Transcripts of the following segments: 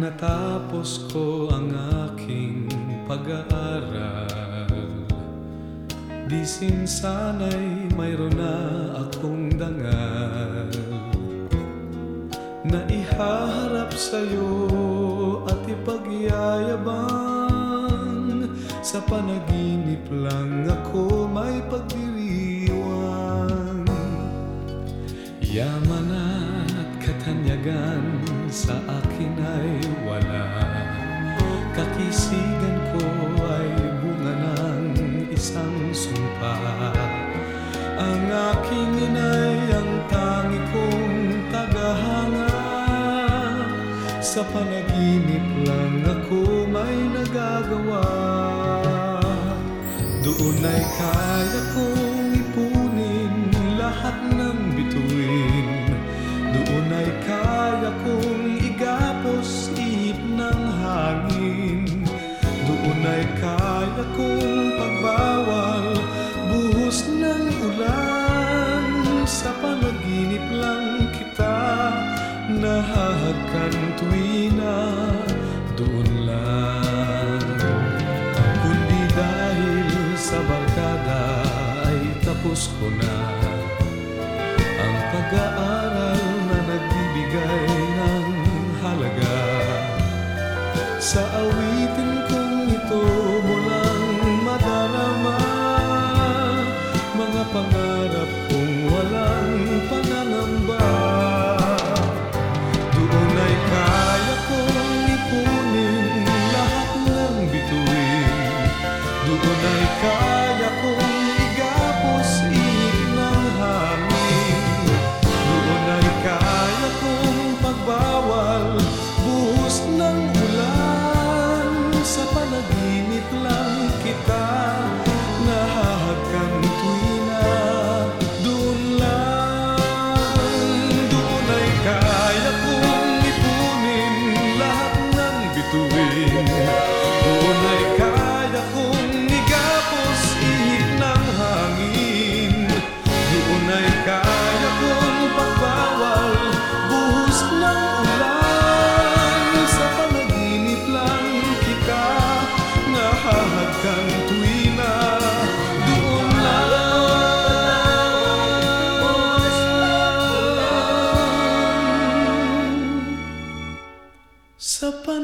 natapos ko ang aking pag-aaral Di sana'y mayroon na akong dangal. Na ihaharap sa'yo at ipagyayabang Sa panaginip lang ako may pagdiriwang. Yaman at katanyagan sa akin ay wala. Kakisigan ko ay bunga ng isang sumpa. Ang aking inay ang tangi kong tagahanga. Sa panaginip lang ako may nagagawa. Doon ay kaya kong nahahagkan tuwina Doon lang. Kundi dahil sa barkada ay tapos ko na. Ang pag-aaral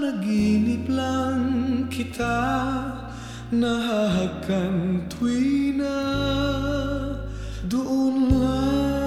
Panaginip lang kita Nahahagan tuwi Doon lang Doon lang